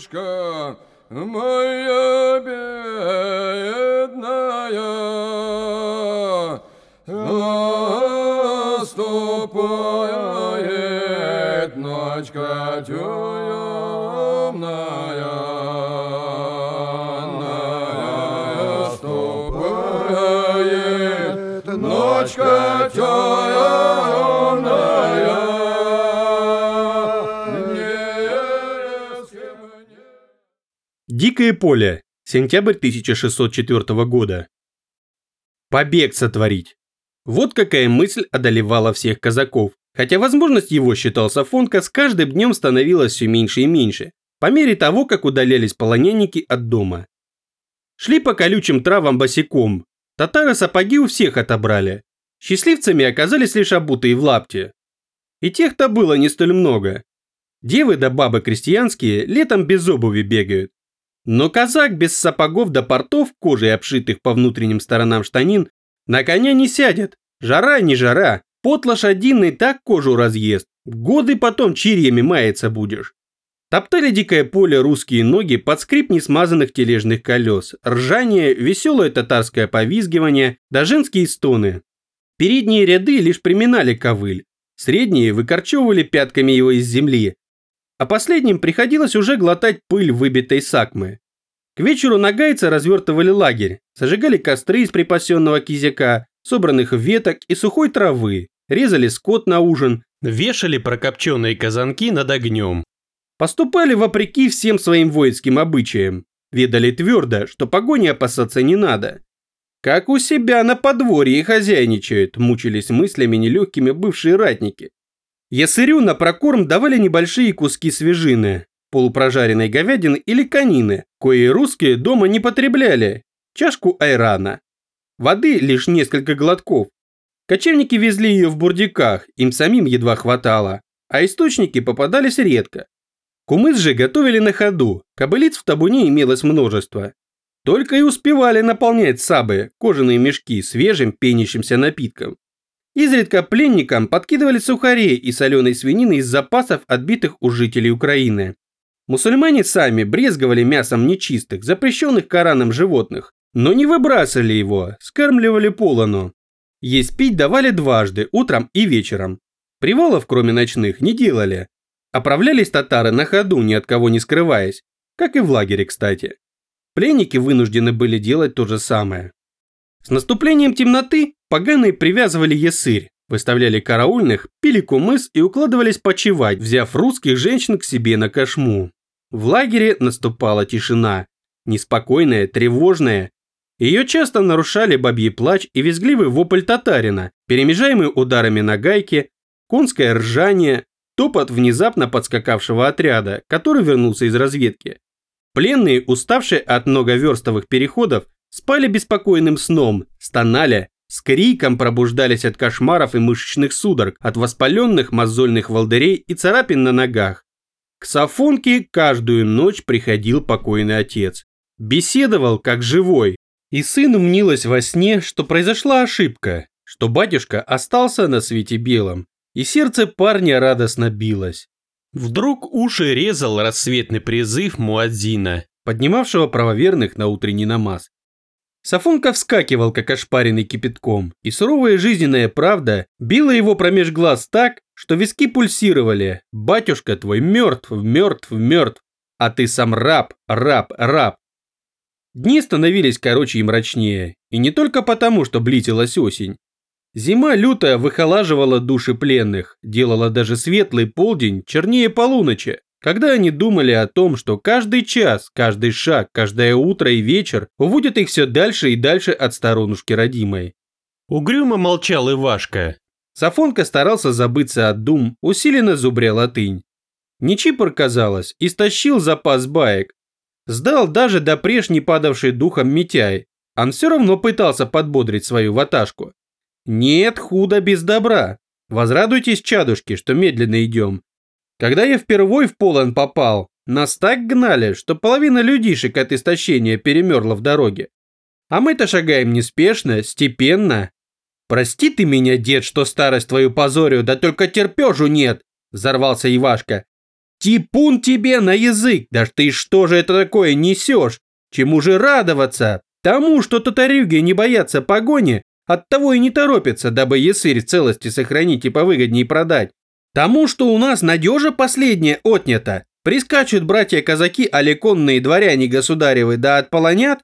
Матушка моя бедная, наступает ночка темная. Наступает ночка Дикое поле. Сентябрь 1604 года. Побег сотворить. Вот какая мысль одолевала всех казаков. Хотя возможность его, считал Сафонка, с каждым днем становилась все меньше и меньше, по мере того, как удалялись полонянники от дома. Шли по колючим травам босиком. Татары сапоги у всех отобрали. Счастливцами оказались лишь обутые в лапте. И тех-то было не столь много. Девы да бабы крестьянские летом без обуви бегают. Но казак без сапогов до портов, кожей обшитых по внутренним сторонам штанин, на коня не сядет. Жара не жара, пот лошадиный так кожу разъест. Годы потом чирьями маяться будешь. Топтали дикое поле русские ноги под скрип несмазанных тележных колес, ржание, веселое татарское повизгивание, да женские стоны. Передние ряды лишь приминали ковыль, средние выкорчевывали пятками его из земли, а последним приходилось уже глотать пыль выбитой сакмы. К вечеру нагайцы развертывали лагерь, зажигали костры из припасенного кизяка, собранных веток и сухой травы, резали скот на ужин, вешали прокопченные казанки над огнем. Поступали вопреки всем своим воинским обычаям, ведали твердо, что погони опасаться не надо. Как у себя на подворье хозяйничают, мучились мыслями нелегкими бывшие ратники. Ясырю на прокорм давали небольшие куски свежины, полупрожаренной говядины или конины, кои русские дома не потребляли, чашку айрана. Воды лишь несколько глотков. Кочевники везли ее в бурдиках, им самим едва хватало, а источники попадались редко. Кумыс же готовили на ходу, кобылиц в табуне имелось множество. Только и успевали наполнять сабы, кожаные мешки свежим пенящимся напитком. Изредка пленникам подкидывали сухарей и соленой свинины из запасов, отбитых у жителей Украины. Мусульмане сами брезговали мясом нечистых, запрещенных Кораном животных, но не выбрасывали его, скармливали полону. Есть пить давали дважды, утром и вечером. Привалов, кроме ночных, не делали. Оправлялись татары на ходу, ни от кого не скрываясь, как и в лагере, кстати. Пленники вынуждены были делать то же самое. С наступлением темноты поганые привязывали ясырь, выставляли караульных, пили кумыс и укладывались почевать, взяв русских женщин к себе на кошму. В лагере наступала тишина, неспокойная, тревожная. Ее часто нарушали бабьи плач и визгливый вопль татарина, перемежаемый ударами на гайке, конское ржание, топот внезапно подскакавшего отряда, который вернулся из разведки. Пленные, уставшие от многоверстовых переходов, спали беспокойным сном, стонали, с криком пробуждались от кошмаров и мышечных судорог, от воспаленных мозольных волдырей и царапин на ногах. К Сафонке каждую ночь приходил покойный отец. Беседовал как живой. И сыну мнилось во сне, что произошла ошибка, что батюшка остался на свете белом. И сердце парня радостно билось. Вдруг уши резал рассветный призыв Муадзина, поднимавшего правоверных на утренний намаз. Сафонка вскакивал, как ошпаренный кипятком, и суровая жизненная правда била его промеж глаз так, что виски пульсировали. «Батюшка твой мертв, мертв, мертв, а ты сам раб, раб, раб». Дни становились короче и мрачнее, и не только потому, что близилась осень. Зима лютая выхолаживала души пленных, делала даже светлый полдень чернее полуночи, когда они думали о том, что каждый час, каждый шаг, каждое утро и вечер уводят их все дальше и дальше от сторонушки родимой. Угрюмо молчал Ивашка. Сафонка старался забыться от дум, усиленно зубря латынь. Нечипор, казалось, истощил запас баек. Сдал даже до прежней падавшей духом Митяй. Он все равно пытался подбодрить свою ваташку. Нет худа без добра. Возрадуйтесь, чадушки, что медленно идем. Когда я впервой в полон попал, нас так гнали, что половина людишек от истощения перемерла в дороге. А мы-то шагаем неспешно, степенно. Прости ты меня, дед, что старость твою позорю, да только терпежу нет, взорвался Ивашка. Типун тебе на язык! Да ты что же это такое несешь? Чему же радоваться? Тому, что татарюги не боятся погони, оттого и не торопятся, дабы ясырь в целости сохранить и повыгоднее продать. Тому, что у нас надежа последняя отнята, прискачут братья-казаки, али конные дворяне государевы да отполонят?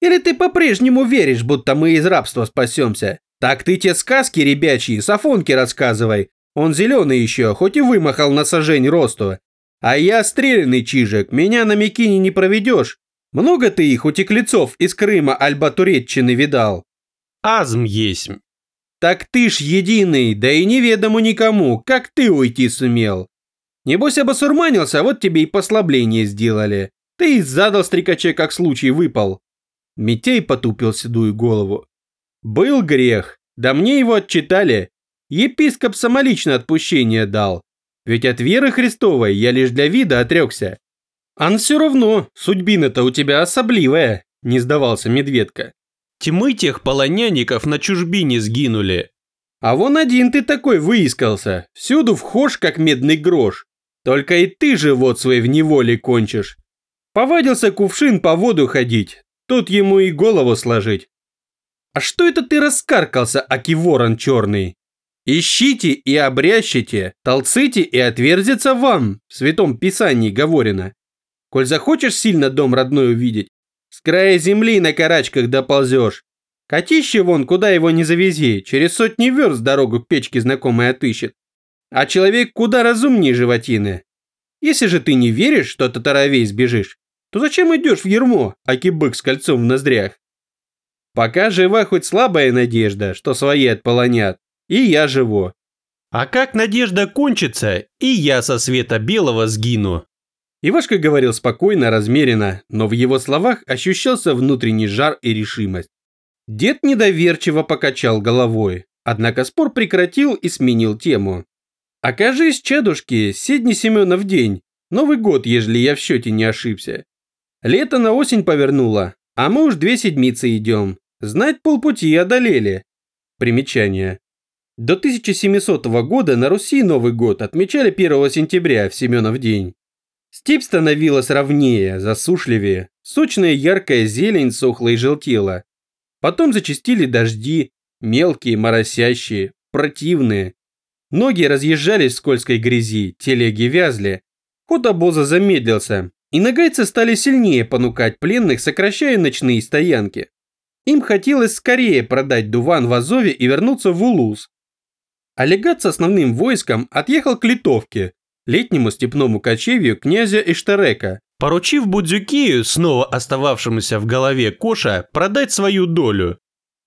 Или ты по-прежнему веришь, будто мы из рабства спасемся? Так ты те сказки ребячьи, Сафонки рассказывай. Он зеленый еще, хоть и вымахал на сажень росту. А я стрелянный чижик, меня на Микине не проведешь. Много ты их, утеклецов из Крыма альба Туреччины видал? Азм есть. Так ты ж единый, да и неведому никому, как ты уйти сумел. Небось обосурманился, вот тебе и послабление сделали. Ты и задал стрекаче, как случай выпал. Митей потупил седую голову. Был грех, да мне его отчитали. Епископ самолично отпущение дал. Ведь от веры Христовой я лишь для вида отрекся. Ан все равно, судьбина-то у тебя особливая, не сдавался медведка. Тьмы тех полонянников на чужбине сгинули. А вон один ты такой выискался, всюду вхож, как медный грош. Только и ты живот свой в неволе кончишь. Повадился кувшин по воду ходить, тут ему и голову сложить. А что это ты раскаркался, аки ворон черный? Ищите и обрящите, толците и отверзится вам, в святом писании говорено. Коль захочешь сильно дом родной увидеть, с края земли на карачках доползешь. Котище вон, куда его не завези, через сотни верст дорогу к печке знакомой отыщет. А человек куда разумнее животины. Если же ты не веришь, что татаровей сбежишь, то зачем идешь в ермо, аки бык с кольцом в ноздрях? Пока жива хоть слабая надежда, что свои отполонят, и я живу. А как надежда кончится, и я со света белого сгину. Ивашка говорил спокойно, размеренно, но в его словах ощущался внутренний жар и решимость. Дед недоверчиво покачал головой, однако спор прекратил и сменил тему. «Окажись, чадушки, седни Семена в день, Новый год, ежели я в счете не ошибся. Лето на осень повернуло, а мы уж две седмицы идем. Знать полпути одолели». Примечание. До 1700 года на Руси Новый год отмечали 1 сентября в Семенов день. Степь становилась ровнее, засушливее, сочная яркая зелень сохла и желтела. Потом зачастили дожди, мелкие, моросящие, противные. Ноги разъезжались в скользкой грязи, телеги вязли. Ход обоза замедлился, и нагайцы стали сильнее понукать пленных, сокращая ночные стоянки. Им хотелось скорее продать Дуван в Азове и вернуться в Улус. А легат с основным войском отъехал к Литовке, летнему степному кочевью князя Эштарека, поручив Будзюкию, снова остававшемуся в голове Коша, продать свою долю.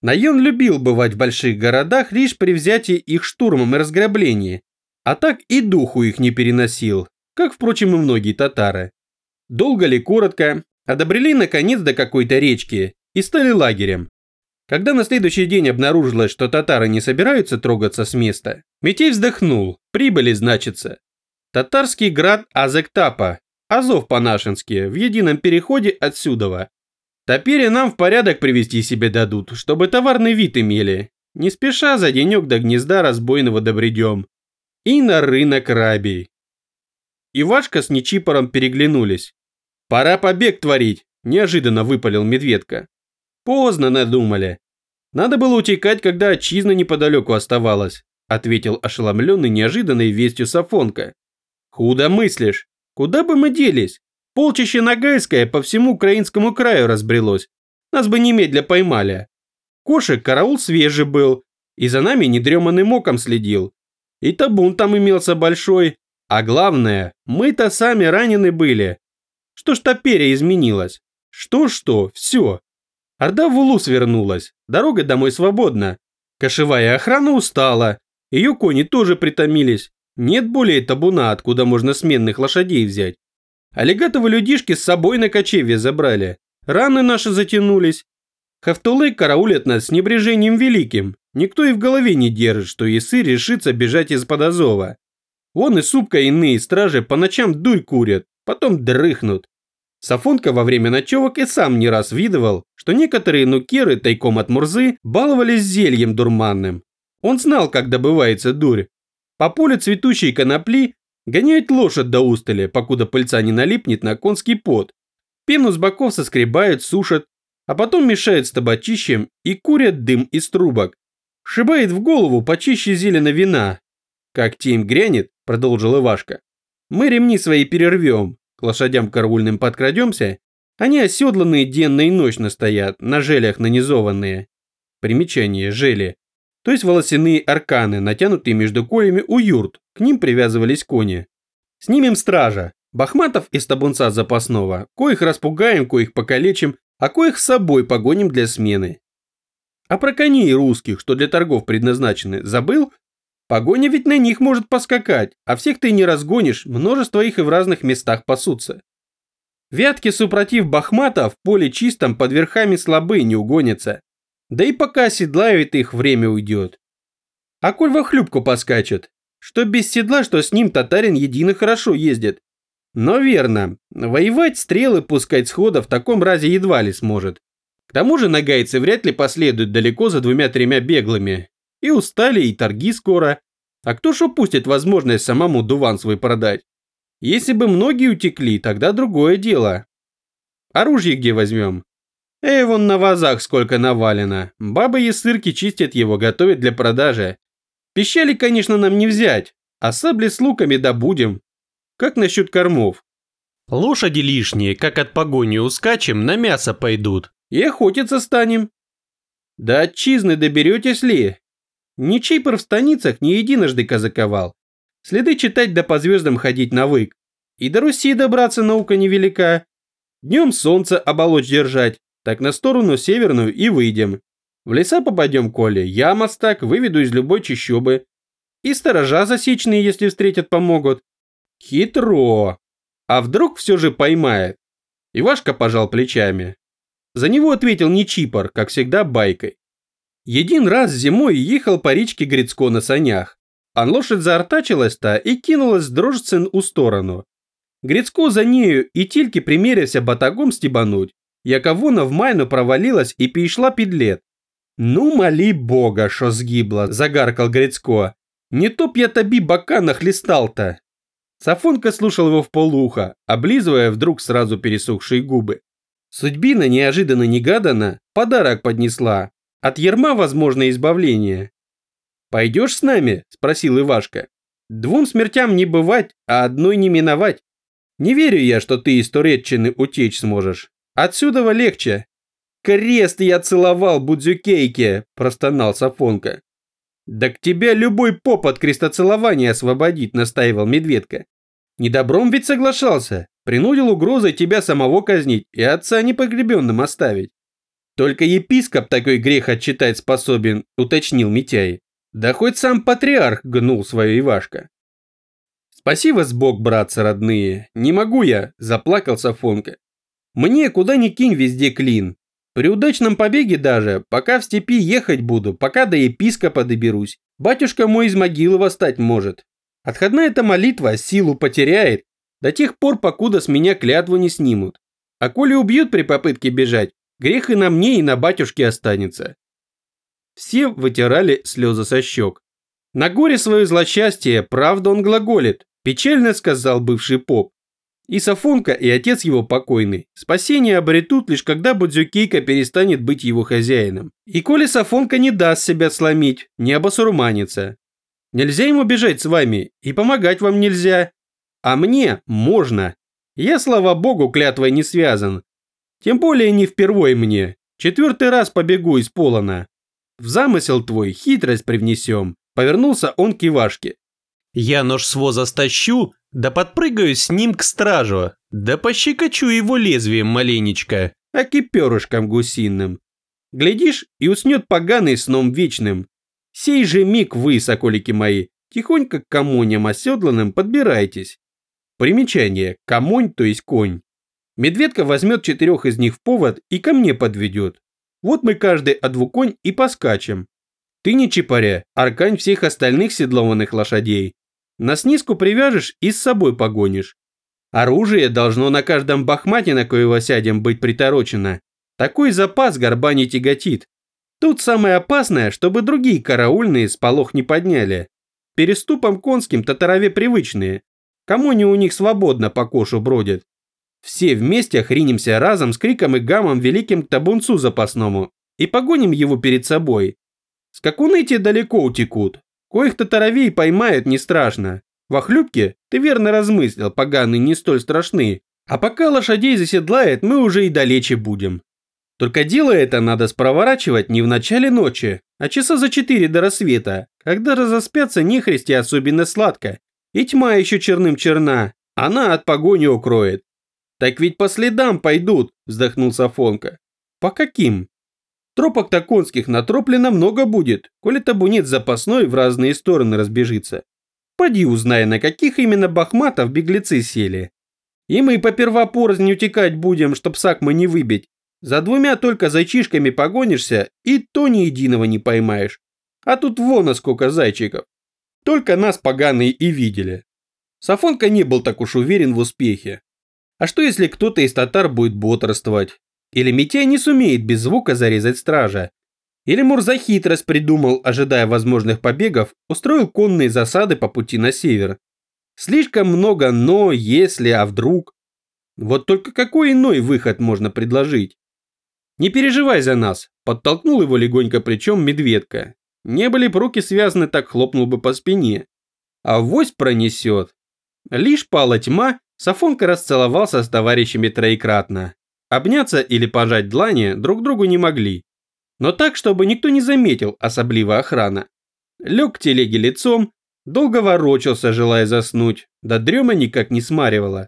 Найон любил бывать в больших городах лишь при взятии их штурмом и разграблении, а так и духу их не переносил, как, впрочем, и многие татары. Долго ли, коротко, одобрели наконец до какой-то речки и стали лагерем. Когда на следующий день обнаружилось, что татары не собираются трогаться с места, Митей вздохнул, прибыли, значится. Татарский град Азектапа, Азов по-нашенски, в едином переходе отсюдова. Теперь нам в порядок привести себе дадут, чтобы товарный вид имели. Не спеша за денек до гнезда разбойного добредем. И на рынок рабий. Ивашка с Нечипором переглянулись. «Пора побег творить», – неожиданно выпалил медведка. «Поздно надумали. Надо было утекать, когда отчизна неподалеку оставалась», – ответил ошеломленный неожиданной вестью Сафонка. Худо мыслишь. Куда бы мы делись? Полчище Ногайское по всему украинскому краю разбрелось. Нас бы немедля поймали. Кошек караул свежий был, и за нами недреманным оком следил. И табун там имелся большой. А главное, мы-то сами ранены были. Что ж топеря изменилось? Что-что, все. Орда в Улус вернулась, дорога домой свободна. Кошевая охрана устала, ее кони тоже притомились. Нет более табуна, откуда можно сменных лошадей взять. Аллигатовы людишки с собой на кочевье забрали. Раны наши затянулись. Хафтулы караулят нас с небрежением великим. Никто и в голове не держит, что Исы решится бежать из-под Азова. Вон и Супка иные стражи по ночам дурь курят, потом дрыхнут. Сафонка во время ночевок и сам не раз видывал, что некоторые нукеры тайком от Мурзы баловались зельем дурманным. Он знал, как добывается дурь, по полю цветущей конопли Гоняют лошадь до устали, покуда пыльца не налипнет на конский пот. Пену с боков соскребают, сушат, а потом мешают с табачищем и курят дым из трубок. Шибает в голову почище зелена вина. Как тем грянет, продолжил Ивашка. Мы ремни свои перервем, к лошадям караульным подкрадемся, они оседланные денно и ночно стоят, на желях нанизованные. Примечание, жели. То есть волосяные арканы, натянутые между коями у юрт, к ним привязывались кони. Снимем стража, бахматов из табунца запасного, коих распугаем, коих покалечим, а коих с собой погоним для смены. А про коней русских, что для торгов предназначены, забыл? Погоня ведь на них может поскакать, а всех ты не разгонишь, множество их и в разных местах пасутся. Вятки супротив бахмата в поле чистом под верхами слабые не угонятся. Да и пока седлают их, время уйдет. А коль во хлюпку поскачет, что без седла, что с ним татарин едино хорошо ездит. Но верно, воевать, стрелы пускать схода в таком разе едва ли сможет. К тому же нагайцы вряд ли последуют далеко за двумя-тремя беглыми. И устали, и торги скоро. А кто ж упустит возможность самому дуван свой продать? Если бы многие утекли, тогда другое дело. Оружие где возьмем? Эй, вон на вазах сколько навалено. Бабы и сырки чистят его, готовят для продажи. Пищали, конечно, нам не взять, а сабли с луками добудем. Как насчет кормов? Лошади лишние, как от погони ускачем, на мясо пойдут. И охотиться станем. До отчизны доберетесь ли? Ни Чипер в станицах не единожды казаковал. Следы читать да по звездам ходить навык. И до Руси добраться наука невелика. Днем солнце оболочь держать, так на сторону северную и выйдем. В леса попадем, Коля, я мостак выведу из любой чащобы. И сторожа засечные, если встретят, помогут. Хитро. А вдруг все же поймает? Ивашка пожал плечами. За него ответил не Чипор, как всегда, байкой. Един раз зимой ехал по речке Грицко на санях, а лошадь заортачилась-то и кинулась дрожцин у сторону. Грицко за нею и тільки примерился батагом стебануть, яка вона в майну провалилась и пішла під лед. Ну, малі бога, що згибла, загаркал Грицко. Не то б я тобі бока нахлестал-то. Сафонка слушал его в полуха, облизывая вдруг сразу пересохшие губы. Судьбина неожиданно-негаданно подарок поднесла. От ерма возможно избавление. «Пойдешь с нами?» – спросил Ивашка. «Двум смертям не бывать, а одной не миновать. Не верю я, что ты из Туреччины утечь сможешь. Отсюда легче. Крест я целовал Будзюкейке, простонал Сафонка. Да к тебя любой поп от крестоцелования освободит, настаивал Медведка. Недобром ведь соглашался, принудил угрозой тебя самого казнить и отца непогребенным оставить. Только епископ такой грех отчитать способен, уточнил Митяй. Да хоть сам патриарх гнул свою Ивашка. Спасибо с бог, братцы родные, не могу я, заплакал Сафонка. Мне куда ни кинь везде клин. При удачном побеге даже, пока в степи ехать буду, пока до епископа доберусь, батюшка мой из могилы восстать может. Отходная эта молитва силу потеряет, до тех пор, покуда с меня клятву не снимут. А коли убьют при попытке бежать, грех и на мне, и на батюшке останется. Все вытирали слезы со щек. На горе свое злосчастье, правда он глаголит, печально сказал бывший поп. И Сафонка, и отец его покойный. Спасение обретут лишь когда Будзюкейка перестанет быть его хозяином. И коли Сафонка не даст себя сломить, не обосурманится. Нельзя ему бежать с вами, и помогать вам нельзя. А мне можно. Я, слава богу, клятвой не связан. Тем более не впервой мне. Четвертый раз побегу из Полона. В замысел твой хитрость привнесем. Повернулся он к Ивашке. Я нож с воза стащу, да подпрыгаю с ним к стражу, да пощекочу его лезвием маленечко. А киперышком гусиным. Глядишь, и уснет поганый сном вечным. Сей же миг вы, соколики мои, тихонько к комоням оседланным подбирайтесь. Примечание. Комонь, то есть конь. Медведка возьмет четырех из них в повод и ко мне подведет. Вот мы каждый одвуконь и поскачем. Ты не чепаря, аркань всех остальных седлованных лошадей. На снизку привяжешь и с собой погонишь. Оружие должно на каждом бахмате, на коего сядем, быть приторочено. Такой запас горба не тяготит. Тут самое опасное, чтобы другие караульные сполох не подняли. Переступом конским татарове привычные. кому не у них свободно по кошу бродят. Все вместе охринимся разом с криком и гамом великим к табунцу запасному и погоним его перед собой. Скакуны те далеко утекут, коих татаровей поймают не страшно. Во хлюпке ты верно размыслил, поганые не столь страшны, а пока лошадей заседлает, мы уже и далече будем. Только дело это надо спроворачивать не в начале ночи, а часа за четыре до рассвета, когда разоспятся нехристи особенно сладко, и тьма еще черным черна, она от погони укроет. Так ведь по следам пойдут, вздохнул Сафонка. По каким? Тропок-то конских натроплено много будет, коли табунет запасной в разные стороны разбежится. Поди узнай, на каких именно бахматов беглецы сели. И мы поперва порознь утекать будем, чтоб сакмы не выбить, за двумя только зайчишками погонишься, и то ни единого не поймаешь. А тут вон сколько зайчиков. Только нас поганые и видели. Сафонка не был так уж уверен в успехе. А что если кто-то из татар будет бодрствовать? Или Митяй не сумеет без звука зарезать стража? Или Мурза хитрость придумал, ожидая возможных побегов, устроил конные засады по пути на север? Слишком много «но», «если», «а вдруг». Вот только какой иной выход можно предложить? «Не переживай за нас», – подтолкнул его легонько плечом медведка. Не были б руки связаны, так хлопнул бы по спине. А вось пронесет. Лишь пала тьма, Сафонка расцеловался с товарищами троекратно. Обняться или пожать длани друг другу не могли. Но так, чтобы никто не заметил, особливо охрана. Лег к телеге лицом, долго ворочался, желая заснуть, да дрема никак не смаривала.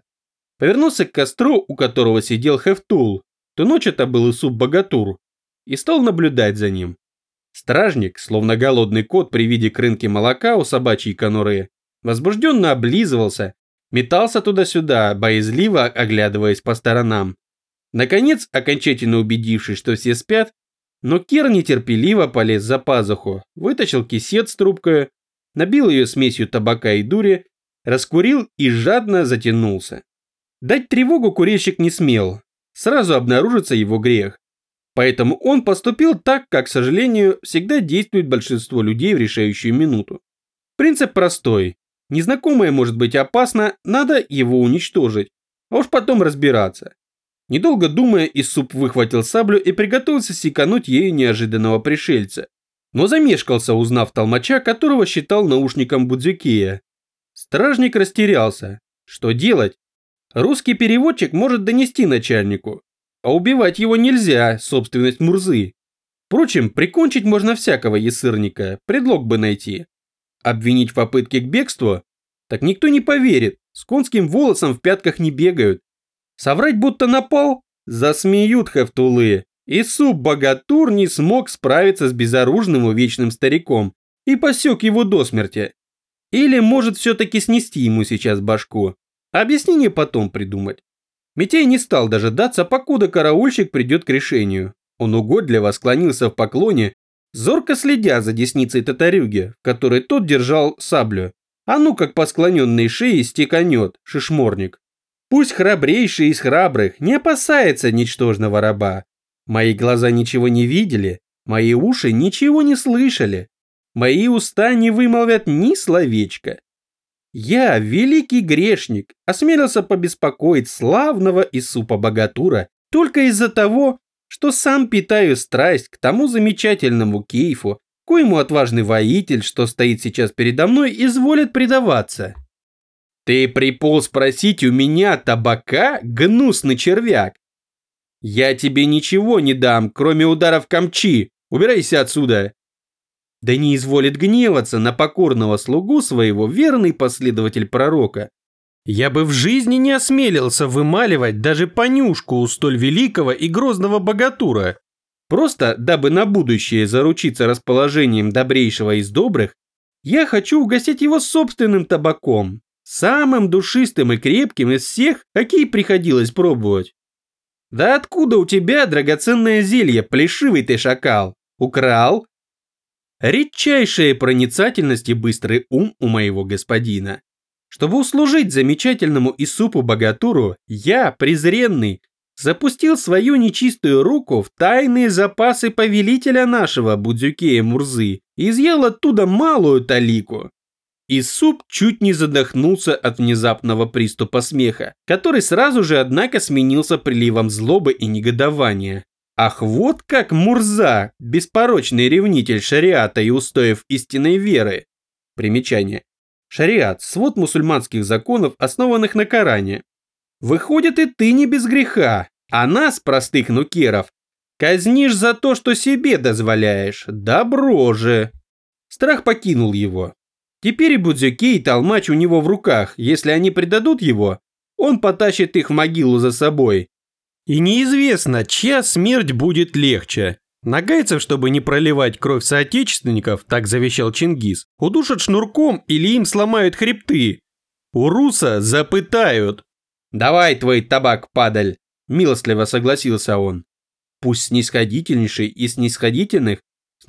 Повернулся к костру, у которого сидел Хефтул, то ночь это был Исуп Богатур, и стал наблюдать за ним. Стражник, словно голодный кот при виде крынки молока у собачьей конуры, возбужденно облизывался, метался туда-сюда, боязливо оглядываясь по сторонам. Наконец, окончательно убедившись, что все спят, но Кир нетерпеливо полез за пазуху, вытащил кисет с трубкой, набил ее смесью табака и дури, раскурил и жадно затянулся. Дать тревогу курильщик не смел, сразу обнаружится его грех. Поэтому он поступил так, как, к сожалению, всегда действует большинство людей в решающую минуту. Принцип простой. Незнакомое может быть опасно, надо его уничтожить, а уж потом разбираться. Недолго думая, Исуп выхватил саблю и приготовился секануть ею неожиданного пришельца. Но замешкался, узнав толмача, которого считал наушником Будзюкея. Стражник растерялся. Что делать? Русский переводчик может донести начальнику, а убивать его нельзя, собственность Мурзы. Впрочем, прикончить можно всякого ясырника, предлог бы найти. Обвинить в попытке к бегству? Так никто не поверит, с конским волосом в пятках не бегают. Соврать будто напал? Засмеют хавтулы. И суб-богатур не смог справиться с безоружным увечным стариком и посек его до смерти. Или может все-таки снести ему сейчас башку. Объяснение потом придумать. Митяй не стал дожидаться, покуда караульщик придет к решению. Он угодливо склонился в поклоне, зорко следя за десницей татарюги, в которой тот держал саблю. А ну как по склоненной шее стеканет, шишморник. Пусть храбрейший из храбрых не опасается ничтожного раба. Мои глаза ничего не видели, мои уши ничего не слышали. Мои уста не вымолвят ни словечка. Я, великий грешник, осмелился побеспокоить славного Исупа Богатура только из-за того, что сам питаю страсть к тому замечательному кейфу, коему отважный воитель, что стоит сейчас передо мной, изволит предаваться. Ты приполз просить у меня табака, гнусный червяк? Я тебе ничего не дам, кроме ударов камчи. Убирайся отсюда. Да не изволит гневаться на покорного слугу своего верный последователь пророка. Я бы в жизни не осмелился вымаливать даже понюшку у столь великого и грозного богатура. Просто, дабы на будущее заручиться расположением добрейшего из добрых, я хочу угостить его собственным табаком, самым душистым и крепким из всех, какие приходилось пробовать. Да откуда у тебя драгоценное зелье, плешивый ты шакал? Украл? Редчайшая проницательность и быстрый ум у моего господина. Чтобы услужить замечательному Исупу Богатуру, я, презренный, запустил свою нечистую руку в тайные запасы повелителя нашего Будзюкея Мурзы и изъял оттуда малую талику. И суп чуть не задохнулся от внезапного приступа смеха, который сразу же, однако, сменился приливом злобы и негодования. Ах, вот как Мурза, беспорочный ревнитель шариата и устоев истинной веры. Примечание. Шариат – свод мусульманских законов, основанных на Коране. Выходит, и ты не без греха, а нас, простых нукеров, казнишь за то, что себе дозволяешь. Добро же. Страх покинул его. Теперь и Будзюки, и Толмач у него в руках. Если они предадут его, он потащит их в могилу за собой. И неизвестно, чья смерть будет легче. Нагайцев, чтобы не проливать кровь соотечественников, так завещал Чингис, удушат шнурком или им сломают хребты. У Руса запытают. «Давай твой табак, падаль!» – милостливо согласился он. Пусть снисходительнейший из снисходительных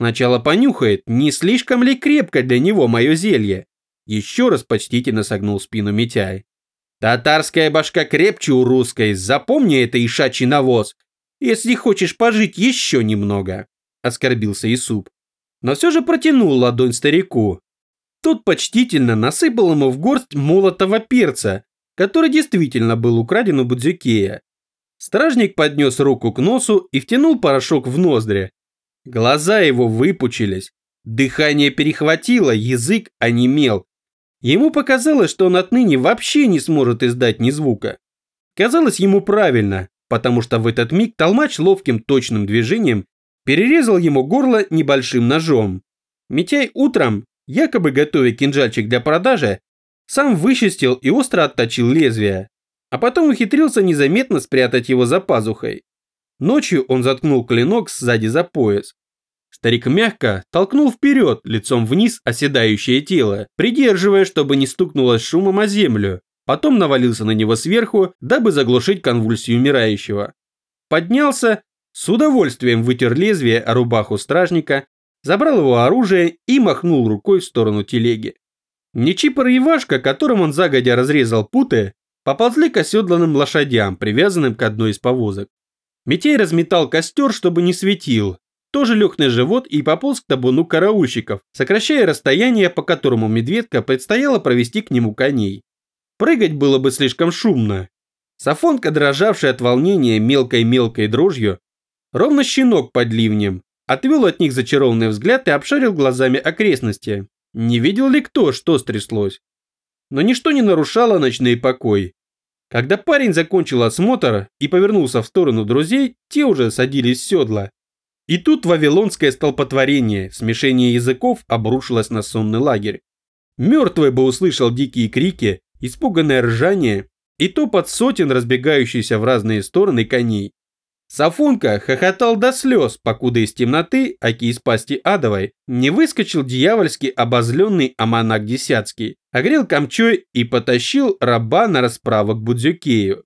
сначала понюхает, не слишком ли крепко для него мое зелье. Еще раз почтительно согнул спину Митяй. Татарская башка крепче у русской, запомни это ишачий навоз, если хочешь пожить еще немного, оскорбился Исуп. Но все же протянул ладонь старику. Тот почтительно насыпал ему в горсть молотого перца, который действительно был украден у Будзюкея. Стражник поднес руку к носу и втянул порошок в ноздри. Глаза его выпучились, дыхание перехватило, язык онемел, Ему показалось, что он отныне вообще не сможет издать ни звука. Казалось ему правильно, потому что в этот миг толмач ловким точным движением перерезал ему горло небольшим ножом. Митяй утром, якобы готовя кинжальчик для продажи, сам вычистил и остро отточил лезвие, а потом ухитрился незаметно спрятать его за пазухой. Ночью он заткнул клинок сзади за пояс, Старик мягко толкнул вперед, лицом вниз оседающее тело, придерживая, чтобы не стукнуло с шумом о землю. Потом навалился на него сверху, дабы заглушить конвульсию умирающего. Поднялся, с удовольствием вытер лезвие о рубаху стражника, забрал его оружие и махнул рукой в сторону телеги. Нечипор и Ивашка, которым он загодя разрезал путы, поползли к оседланным лошадям, привязанным к одной из повозок. Митей разметал костер, чтобы не светил, тоже лег на живот и пополз к табуну караульщиков, сокращая расстояние, по которому медведка предстояло провести к нему коней. Прыгать было бы слишком шумно. Сафонка, дрожавшая от волнения мелкой-мелкой дрожью, ровно щенок под ливнем, отвел от них зачарованный взгляд и обшарил глазами окрестности. Не видел ли кто, что стряслось? Но ничто не нарушало ночной покой. Когда парень закончил осмотр и повернулся в сторону друзей, те уже садились в седла. И тут вавилонское столпотворение, смешение языков обрушилось на сонный лагерь. Мертвый бы услышал дикие крики, испуганное ржание и топот сотен разбегающихся в разные стороны коней. Сафонка хохотал до слез, покуда из темноты, аки из пасти адовой, не выскочил дьявольски обозленный Аманак Десяцкий, огрел камчой и потащил раба на расправок Будзюкею.